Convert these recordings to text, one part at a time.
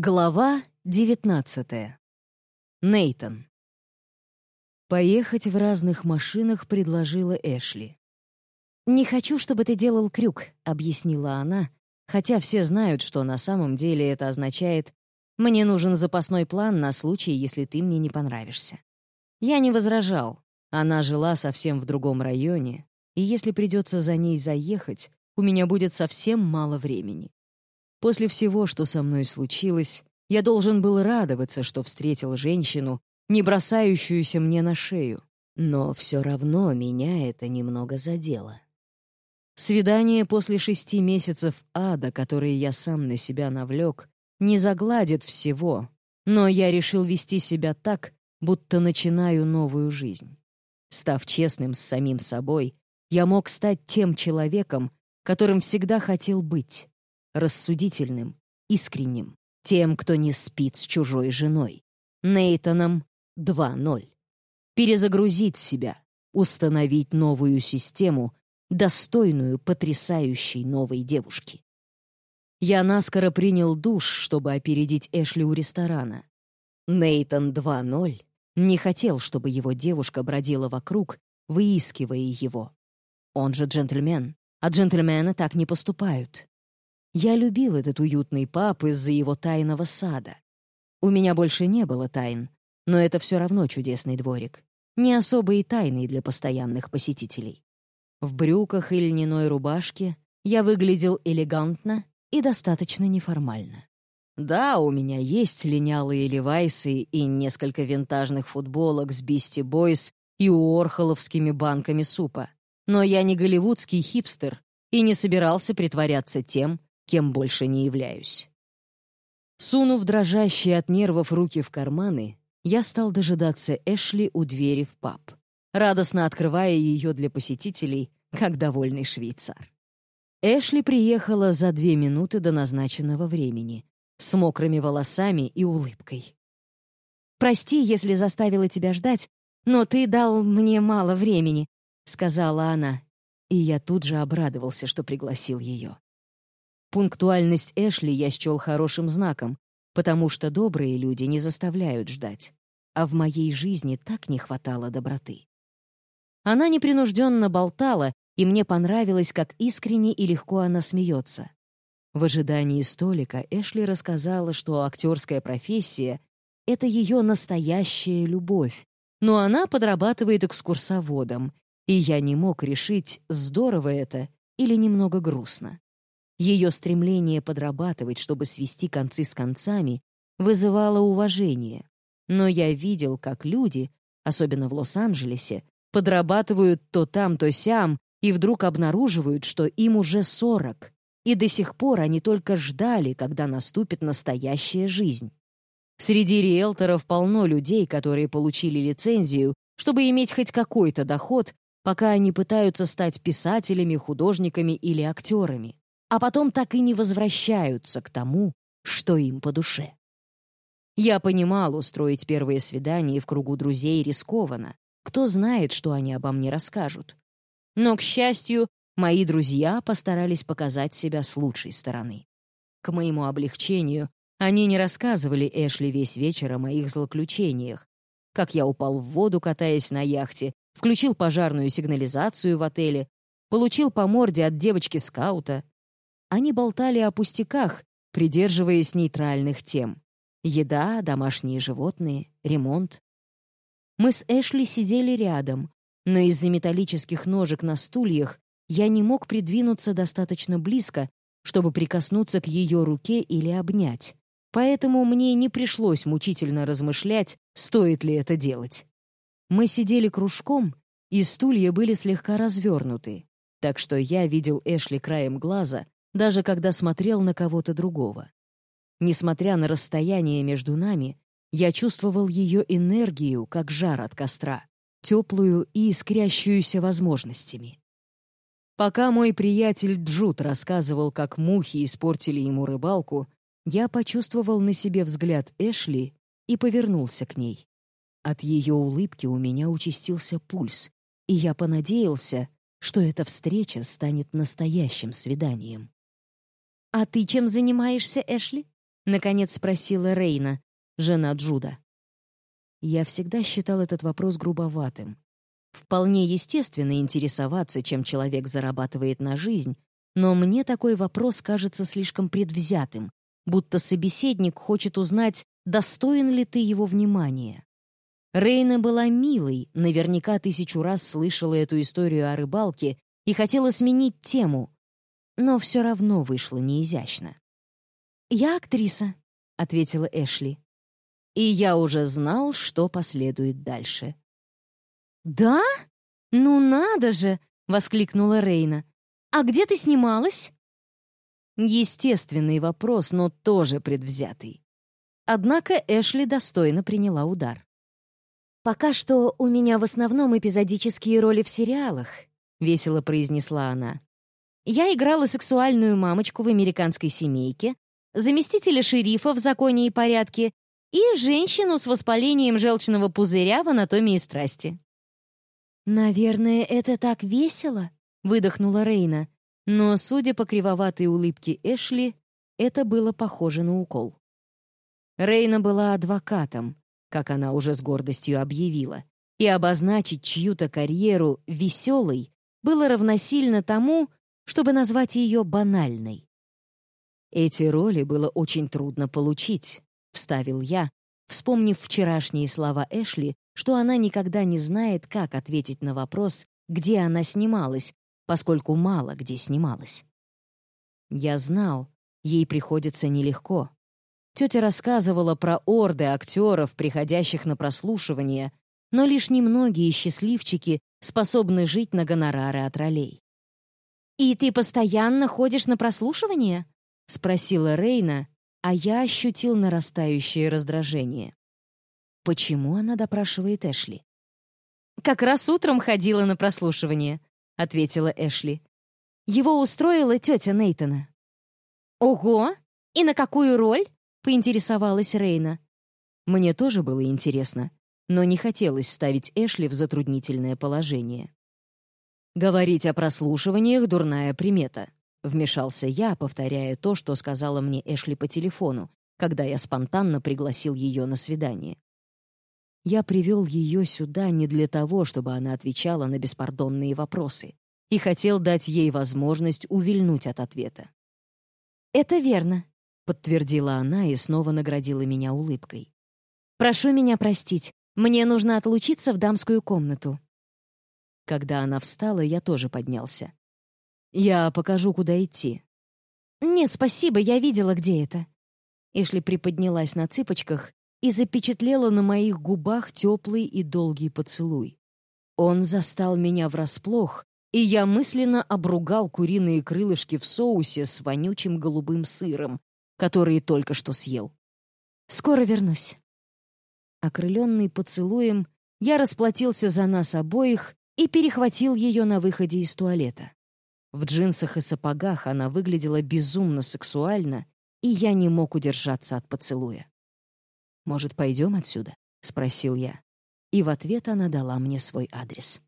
Глава 19. Нейтон. Поехать в разных машинах предложила Эшли. «Не хочу, чтобы ты делал крюк», — объяснила она, хотя все знают, что на самом деле это означает «мне нужен запасной план на случай, если ты мне не понравишься». Я не возражал. Она жила совсем в другом районе, и если придется за ней заехать, у меня будет совсем мало времени. После всего, что со мной случилось, я должен был радоваться, что встретил женщину, не бросающуюся мне на шею. Но все равно меня это немного задело. Свидание после шести месяцев ада, которые я сам на себя навлек, не загладит всего, но я решил вести себя так, будто начинаю новую жизнь. Став честным с самим собой, я мог стать тем человеком, которым всегда хотел быть рассудительным, искренним, тем, кто не спит с чужой женой. Нейтаном 2.0. Перезагрузить себя, установить новую систему, достойную потрясающей новой девушки. Я наскоро принял душ, чтобы опередить Эшли у ресторана. Нейтан 2.0 не хотел, чтобы его девушка бродила вокруг, выискивая его. Он же джентльмен, а джентльмены так не поступают. Я любил этот уютный паб из-за его тайного сада. У меня больше не было тайн, но это все равно чудесный дворик. Не особо и тайный для постоянных посетителей. В брюках и льняной рубашке я выглядел элегантно и достаточно неформально. Да, у меня есть линялые левайсы и несколько винтажных футболок с Бисти Бойс и уорхоловскими банками супа. Но я не голливудский хипстер и не собирался притворяться тем, кем больше не являюсь. Сунув дрожащие от нервов руки в карманы, я стал дожидаться Эшли у двери в паб, радостно открывая ее для посетителей, как довольный швейцар. Эшли приехала за две минуты до назначенного времени, с мокрыми волосами и улыбкой. «Прости, если заставила тебя ждать, но ты дал мне мало времени», — сказала она, и я тут же обрадовался, что пригласил ее. Пунктуальность Эшли я счел хорошим знаком, потому что добрые люди не заставляют ждать. А в моей жизни так не хватало доброты. Она непринужденно болтала, и мне понравилось, как искренне и легко она смеется. В ожидании столика Эшли рассказала, что актерская профессия — это ее настоящая любовь, но она подрабатывает экскурсоводом, и я не мог решить, здорово это или немного грустно. Ее стремление подрабатывать, чтобы свести концы с концами, вызывало уважение. Но я видел, как люди, особенно в Лос-Анджелесе, подрабатывают то там, то сям, и вдруг обнаруживают, что им уже сорок, и до сих пор они только ждали, когда наступит настоящая жизнь. Среди риэлторов полно людей, которые получили лицензию, чтобы иметь хоть какой-то доход, пока они пытаются стать писателями, художниками или актерами а потом так и не возвращаются к тому, что им по душе. Я понимал, устроить первое свидание в кругу друзей рискованно. Кто знает, что они обо мне расскажут. Но, к счастью, мои друзья постарались показать себя с лучшей стороны. К моему облегчению, они не рассказывали Эшли весь вечер о моих злоключениях, как я упал в воду, катаясь на яхте, включил пожарную сигнализацию в отеле, получил по морде от девочки-скаута, они болтали о пустяках, придерживаясь нейтральных тем. Еда, домашние животные, ремонт. Мы с Эшли сидели рядом, но из-за металлических ножек на стульях я не мог придвинуться достаточно близко, чтобы прикоснуться к ее руке или обнять. Поэтому мне не пришлось мучительно размышлять, стоит ли это делать. Мы сидели кружком, и стулья были слегка развернуты, так что я видел Эшли краем глаза, даже когда смотрел на кого-то другого. Несмотря на расстояние между нами, я чувствовал ее энергию, как жар от костра, теплую и искрящуюся возможностями. Пока мой приятель Джуд рассказывал, как мухи испортили ему рыбалку, я почувствовал на себе взгляд Эшли и повернулся к ней. От ее улыбки у меня участился пульс, и я понадеялся, что эта встреча станет настоящим свиданием. «А ты чем занимаешься, Эшли?» наконец спросила Рейна, жена Джуда. Я всегда считал этот вопрос грубоватым. Вполне естественно интересоваться, чем человек зарабатывает на жизнь, но мне такой вопрос кажется слишком предвзятым, будто собеседник хочет узнать, достоин ли ты его внимания. Рейна была милой, наверняка тысячу раз слышала эту историю о рыбалке и хотела сменить тему, но все равно вышло неизящно. «Я актриса», — ответила Эшли. И я уже знал, что последует дальше. «Да? Ну надо же!» — воскликнула Рейна. «А где ты снималась?» Естественный вопрос, но тоже предвзятый. Однако Эшли достойно приняла удар. «Пока что у меня в основном эпизодические роли в сериалах», — весело произнесла она. «Я играла сексуальную мамочку в «Американской семейке», заместителя шерифа в «Законе и порядке» и женщину с воспалением желчного пузыря в «Анатомии страсти». «Наверное, это так весело», — выдохнула Рейна. Но, судя по кривоватой улыбке Эшли, это было похоже на укол. Рейна была адвокатом, как она уже с гордостью объявила, и обозначить чью-то карьеру веселой было равносильно тому, чтобы назвать ее банальной. «Эти роли было очень трудно получить», — вставил я, вспомнив вчерашние слова Эшли, что она никогда не знает, как ответить на вопрос, где она снималась, поскольку мало где снималась. Я знал, ей приходится нелегко. Тетя рассказывала про орды актеров, приходящих на прослушивание, но лишь немногие счастливчики способны жить на гонорары от ролей. «И ты постоянно ходишь на прослушивание?» — спросила Рейна, а я ощутил нарастающее раздражение. Почему она допрашивает Эшли? «Как раз утром ходила на прослушивание», — ответила Эшли. «Его устроила тетя Нейтона». «Ого! И на какую роль?» — поинтересовалась Рейна. Мне тоже было интересно, но не хотелось ставить Эшли в затруднительное положение. Говорить о прослушиваниях — дурная примета. Вмешался я, повторяя то, что сказала мне Эшли по телефону, когда я спонтанно пригласил ее на свидание. Я привел ее сюда не для того, чтобы она отвечала на беспардонные вопросы, и хотел дать ей возможность увильнуть от ответа. «Это верно», — подтвердила она и снова наградила меня улыбкой. «Прошу меня простить, мне нужно отлучиться в дамскую комнату». Когда она встала, я тоже поднялся. Я покажу, куда идти». «Нет, спасибо, я видела, где это». Эшли приподнялась на цыпочках и запечатлела на моих губах теплый и долгий поцелуй. Он застал меня врасплох, и я мысленно обругал куриные крылышки в соусе с вонючим голубым сыром, который только что съел. «Скоро вернусь». Окрыленный поцелуем, я расплатился за нас обоих и перехватил ее на выходе из туалета. В джинсах и сапогах она выглядела безумно сексуально, и я не мог удержаться от поцелуя. «Может, пойдем отсюда?» — спросил я. И в ответ она дала мне свой адрес.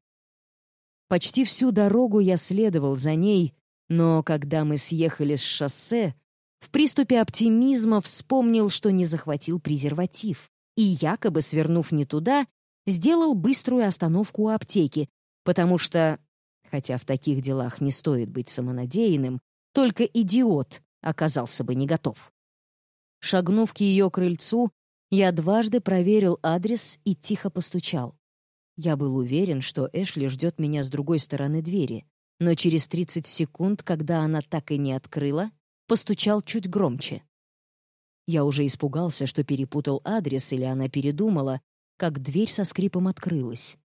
Почти всю дорогу я следовал за ней, но когда мы съехали с шоссе, в приступе оптимизма вспомнил, что не захватил презерватив, и, якобы свернув не туда, сделал быструю остановку у аптеки, потому что хотя в таких делах не стоит быть самонадеянным, только идиот оказался бы не готов. Шагнув к ее крыльцу, я дважды проверил адрес и тихо постучал. Я был уверен, что Эшли ждет меня с другой стороны двери, но через 30 секунд, когда она так и не открыла, постучал чуть громче. Я уже испугался, что перепутал адрес или она передумала, как дверь со скрипом открылась.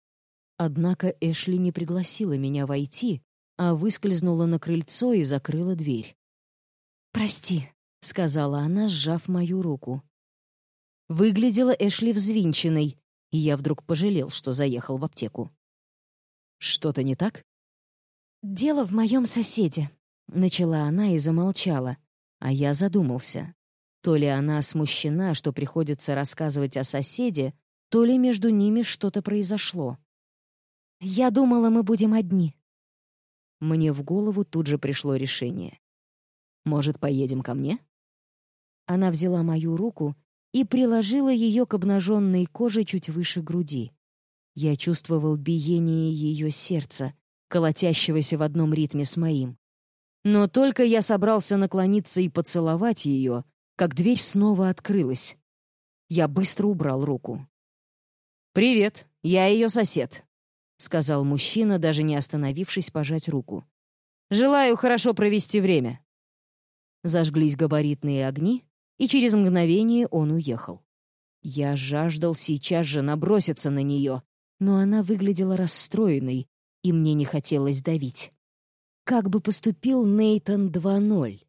Однако Эшли не пригласила меня войти, а выскользнула на крыльцо и закрыла дверь. «Прости», — сказала она, сжав мою руку. Выглядела Эшли взвинченной, и я вдруг пожалел, что заехал в аптеку. «Что-то не так?» «Дело в моем соседе», — начала она и замолчала, а я задумался. То ли она смущена, что приходится рассказывать о соседе, то ли между ними что-то произошло. Я думала, мы будем одни. Мне в голову тут же пришло решение. Может, поедем ко мне? Она взяла мою руку и приложила ее к обнаженной коже чуть выше груди. Я чувствовал биение ее сердца, колотящегося в одном ритме с моим. Но только я собрался наклониться и поцеловать ее, как дверь снова открылась. Я быстро убрал руку. «Привет, я ее сосед», — сказал мужчина, даже не остановившись пожать руку. «Желаю хорошо провести время». Зажглись габаритные огни, и через мгновение он уехал. Я жаждал сейчас же наброситься на нее, но она выглядела расстроенной, и мне не хотелось давить. Как бы поступил Нейтон 2.0?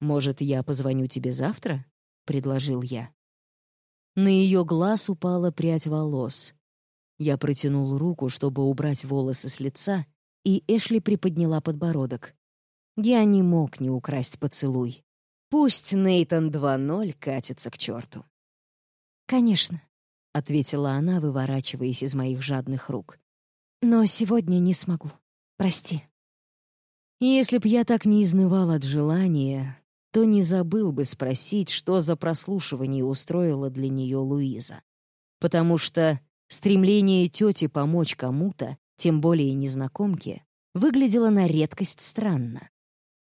«Может, я позвоню тебе завтра?» — предложил я. На ее глаз упала прядь волос. Я протянул руку, чтобы убрать волосы с лица, и Эшли приподняла подбородок. Я не мог не украсть поцелуй. Пусть Нейтон 2.0 катится к черту. «Конечно», — ответила она, выворачиваясь из моих жадных рук. «Но сегодня не смогу. Прости». Если б я так не изнывал от желания, то не забыл бы спросить, что за прослушивание устроила для нее Луиза. Потому что стремление тети помочь кому-то, тем более незнакомке, выглядело на редкость странно.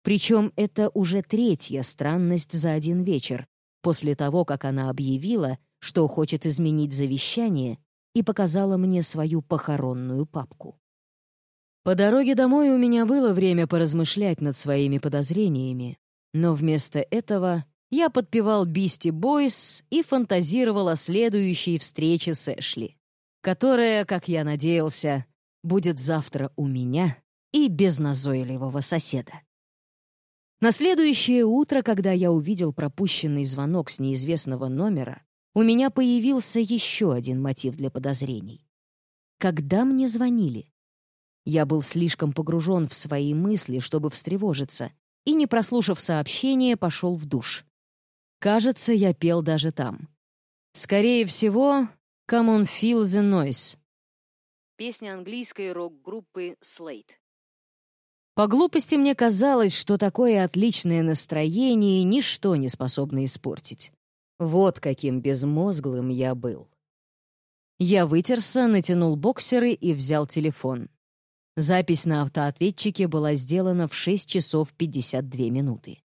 Причем это уже третья странность за один вечер, после того, как она объявила, что хочет изменить завещание, и показала мне свою похоронную папку. По дороге домой у меня было время поразмышлять над своими подозрениями, но вместо этого я подпевал «Бисти Бойс» и фантазировал о следующей встрече с Эшли, которая, как я надеялся, будет завтра у меня и без назойливого соседа. На следующее утро, когда я увидел пропущенный звонок с неизвестного номера, у меня появился еще один мотив для подозрений. Когда мне звонили? Я был слишком погружен в свои мысли, чтобы встревожиться, и, не прослушав сообщение, пошел в душ. Кажется, я пел даже там. Скорее всего, «Come on, feel the noise». Песня английской рок-группы Slate. По глупости мне казалось, что такое отличное настроение ничто не способно испортить. Вот каким безмозглым я был. Я вытерся, натянул боксеры и взял телефон. Запись на автоответчике была сделана в 6 часов 52 минуты.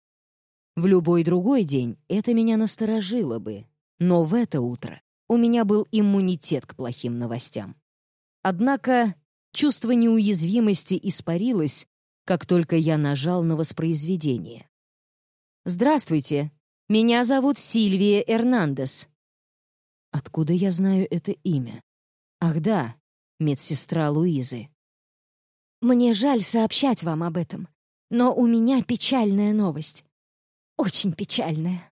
В любой другой день это меня насторожило бы, но в это утро у меня был иммунитет к плохим новостям. Однако чувство неуязвимости испарилось, как только я нажал на воспроизведение. «Здравствуйте, меня зовут Сильвия Эрнандес». Откуда я знаю это имя? Ах да, медсестра Луизы. Мне жаль сообщать вам об этом, но у меня печальная новость. Очень печальная.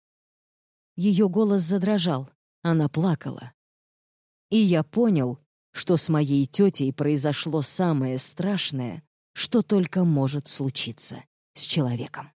Ее голос задрожал, она плакала. И я понял, что с моей тетей произошло самое страшное, что только может случиться с человеком.